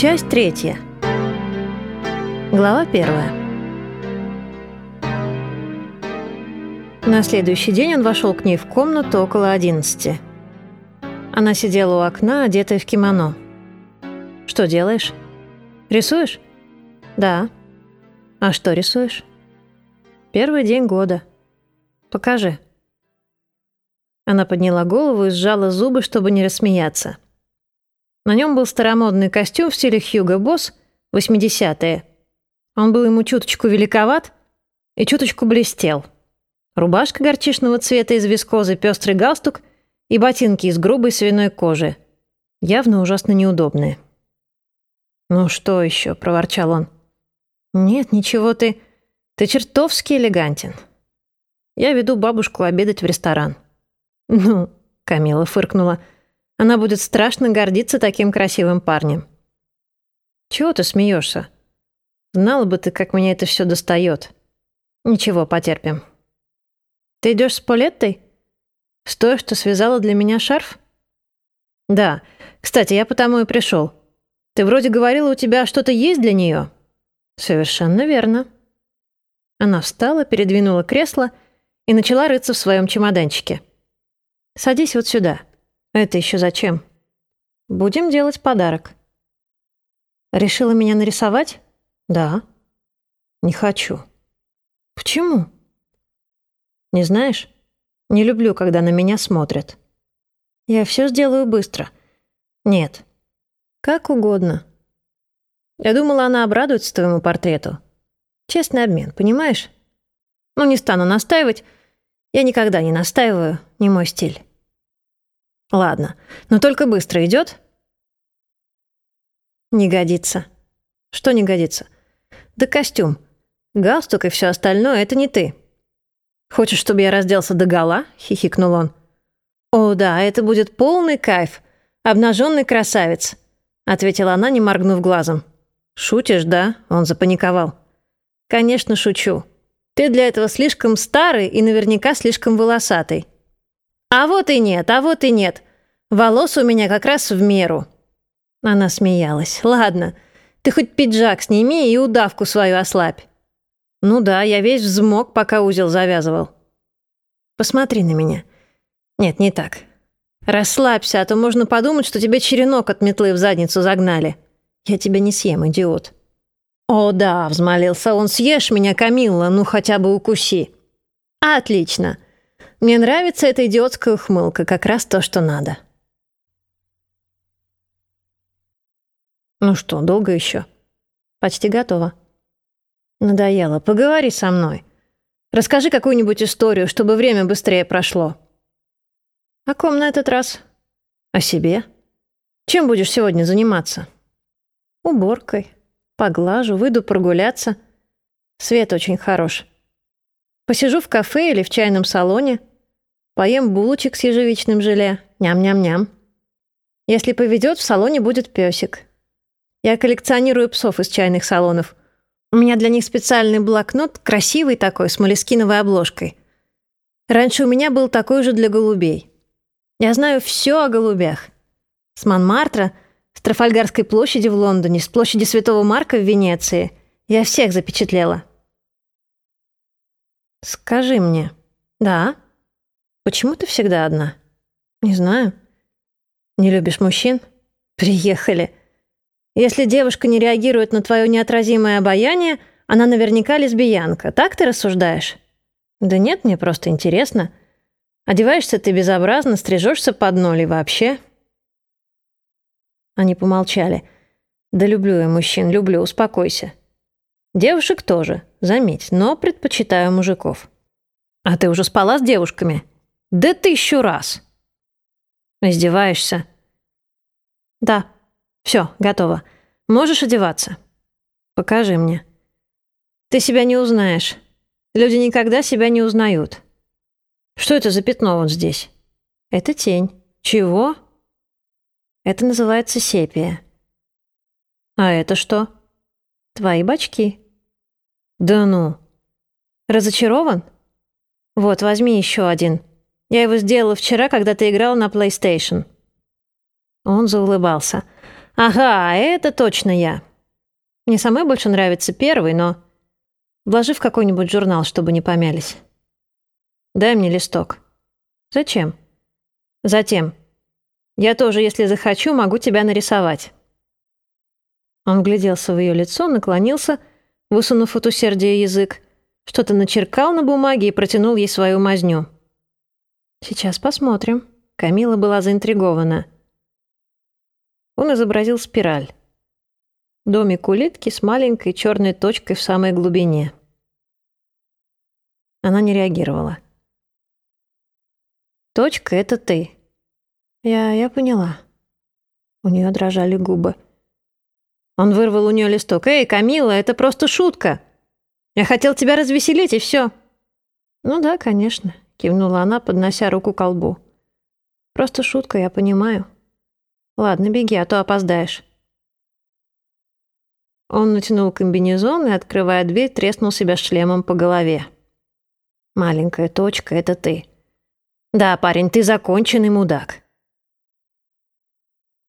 Часть третья. Глава первая. На следующий день он вошел к ней в комнату около одиннадцати. Она сидела у окна, одетая в кимоно. «Что делаешь? Рисуешь?» «Да». «А что рисуешь?» «Первый день года». «Покажи». Она подняла голову и сжала зубы, чтобы не рассмеяться. На нем был старомодный костюм в стиле Хьюго Босс, 80-е. Он был ему чуточку великоват и чуточку блестел. Рубашка горчичного цвета из вискозы, пестрый галстук и ботинки из грубой свиной кожи. Явно ужасно неудобные. «Ну что еще?» — проворчал он. «Нет, ничего ты... Ты чертовски элегантен. Я веду бабушку обедать в ресторан». «Ну», — Камила фыркнула, — она будет страшно гордиться таким красивым парнем. Чего ты смеешься? Знала бы ты, как меня это все достает. Ничего, потерпим. Ты идешь с Полеттой? С той, что связала для меня шарф? Да. Кстати, я потому и пришел. Ты вроде говорила, у тебя что-то есть для нее. Совершенно верно. Она встала, передвинула кресло и начала рыться в своем чемоданчике. Садись вот сюда. Это еще зачем? Будем делать подарок. Решила меня нарисовать? Да. Не хочу. Почему? Не знаешь? Не люблю, когда на меня смотрят. Я все сделаю быстро. Нет. Как угодно. Я думала, она обрадуется твоему портрету. Честный обмен, понимаешь? Ну, не стану настаивать. Я никогда не настаиваю, не мой стиль. Ладно, но только быстро идет. Не годится. Что не годится? Да костюм. Галстук и все остальное — это не ты. Хочешь, чтобы я разделся до гола? хихикнул он. О, да, это будет полный кайф. Обнаженный красавец, ответила она, не моргнув глазом. Шутишь, да? Он запаниковал. Конечно, шучу. Ты для этого слишком старый и наверняка слишком волосатый. «А вот и нет, а вот и нет. Волос у меня как раз в меру». Она смеялась. «Ладно, ты хоть пиджак сними и удавку свою ослабь». «Ну да, я весь взмок, пока узел завязывал». «Посмотри на меня». «Нет, не так. Расслабься, а то можно подумать, что тебе черенок от метлы в задницу загнали. Я тебя не съем, идиот». «О да», — взмолился он, — «съешь меня, Камилла, ну хотя бы укуси». «Отлично. Мне нравится эта идиотская ухмылка, как раз то, что надо. Ну что, долго еще? Почти готово. Надоело. Поговори со мной. Расскажи какую-нибудь историю, чтобы время быстрее прошло. О ком на этот раз? О себе. Чем будешь сегодня заниматься? Уборкой. Поглажу, выйду прогуляться. Свет очень хорош. Посижу в кафе или в чайном салоне. Поем булочек с ежевичным желе. Ням-ням-ням. Если поведет, в салоне будет песик. Я коллекционирую псов из чайных салонов. У меня для них специальный блокнот, красивый такой, с молескиновой обложкой. Раньше у меня был такой же для голубей. Я знаю все о голубях. С Монмартра, с Трафальгарской площади в Лондоне, с площади Святого Марка в Венеции. Я всех запечатлела. Скажи мне. Да? Почему ты всегда одна? Не знаю. Не любишь мужчин? Приехали. Если девушка не реагирует на твое неотразимое обаяние, она наверняка лесбиянка. Так ты рассуждаешь? Да нет, мне просто интересно. Одеваешься ты безобразно, стрижешься под ноль и вообще. Они помолчали. Да люблю я мужчин, люблю, успокойся. Девушек тоже, заметь, но предпочитаю мужиков. А ты уже спала с девушками? Да тысячу раз. Издеваешься? Да. Все, готово. Можешь одеваться. Покажи мне. Ты себя не узнаешь. Люди никогда себя не узнают. Что это за пятно вот здесь? Это тень. Чего? Это называется сепия. А это что? Твои бачки. Да ну. Разочарован? Вот, возьми еще один. Я его сделала вчера, когда ты играл на PlayStation». Он заулыбался. Ага, это точно я. Мне самой больше нравится первый, но... Вложи в какой-нибудь журнал, чтобы не помялись. Дай мне листок. Зачем? Затем. Я тоже, если захочу, могу тебя нарисовать. Он гляделся в ее лицо, наклонился, высунув от усердия язык, что-то начеркал на бумаге и протянул ей свою мазню. «Сейчас посмотрим». Камила была заинтригована. Он изобразил спираль. Домик улитки с маленькой черной точкой в самой глубине. Она не реагировала. «Точка — это ты». «Я... я поняла». У нее дрожали губы. Он вырвал у нее листок. «Эй, Камила, это просто шутка. Я хотел тебя развеселить, и все». «Ну да, конечно», — кивнула она, поднося руку к колбу. «Просто шутка, я понимаю. Ладно, беги, а то опоздаешь». Он натянул комбинезон и, открывая дверь, треснул себя шлемом по голове. «Маленькая точка — это ты. Да, парень, ты законченный мудак.